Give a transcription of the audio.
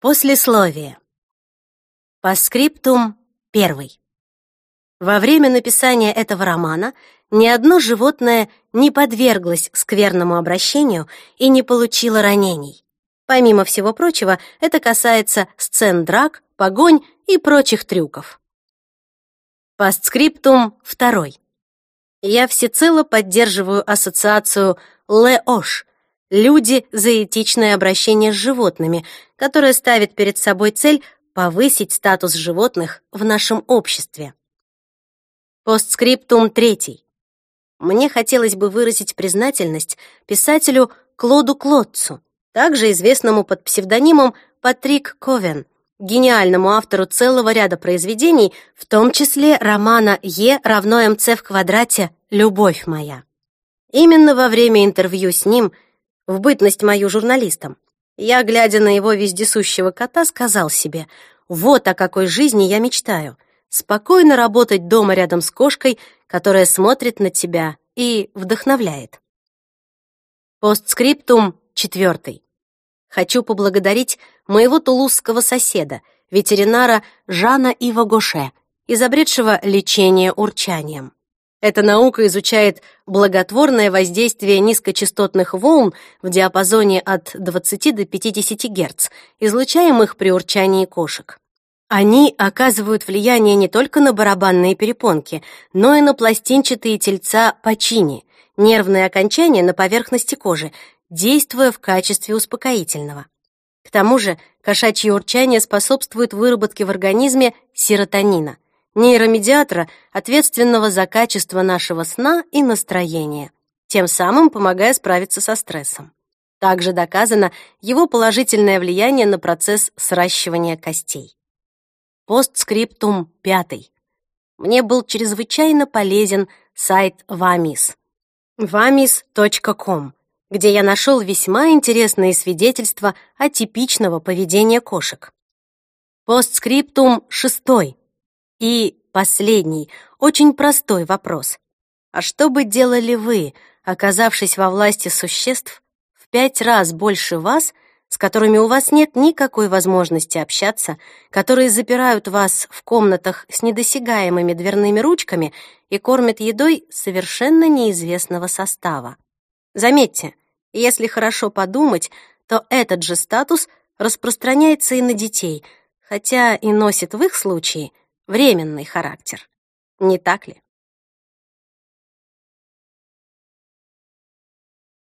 Послесловие. По скриптум первый. Во время написания этого романа ни одно животное не подверглось скверному обращению и не получило ранений. Помимо всего прочего, это касается сцен драк, погонь и прочих трюков. Постскриптум второй. Я всецело поддерживаю ассоциацию «Леош», Люди за этичное обращение с животными, которое ставит перед собой цель повысить статус животных в нашем обществе. Постскриптум третий. Мне хотелось бы выразить признательность писателю Клоду Клодцу, также известному под псевдонимом Патрик Ковен, гениальному автору целого ряда произведений, в том числе романа «Е равно МЦ в квадрате. Любовь моя». Именно во время интервью с ним – в бытность мою журналистом. Я, глядя на его вездесущего кота, сказал себе, вот о какой жизни я мечтаю. Спокойно работать дома рядом с кошкой, которая смотрит на тебя и вдохновляет. Постскриптум четвертый. Хочу поблагодарить моего тулузского соседа, ветеринара Жана Ива Гоше, изобретшего лечение урчанием. Эта наука изучает благотворное воздействие низкочастотных волн в диапазоне от 20 до 50 Гц, излучаемых при урчании кошек. Они оказывают влияние не только на барабанные перепонки, но и на пластинчатые тельца почини, нервные окончания на поверхности кожи, действуя в качестве успокоительного. К тому же кошачье урчание способствует выработке в организме серотонина – нейромедиатора, ответственного за качество нашего сна и настроения, тем самым помогая справиться со стрессом. Также доказано его положительное влияние на процесс сращивания костей. Постскриптум пятый. Мне был чрезвычайно полезен сайт Vamis. vamis.com, где я нашел весьма интересные свидетельства атипичного поведения кошек. Постскриптум шестой. И последний, очень простой вопрос. А что бы делали вы, оказавшись во власти существ в пять раз больше вас, с которыми у вас нет никакой возможности общаться, которые запирают вас в комнатах с недосягаемыми дверными ручками и кормят едой совершенно неизвестного состава? Заметьте, если хорошо подумать, то этот же статус распространяется и на детей, хотя и носит в их случае временный характер. Не так ли?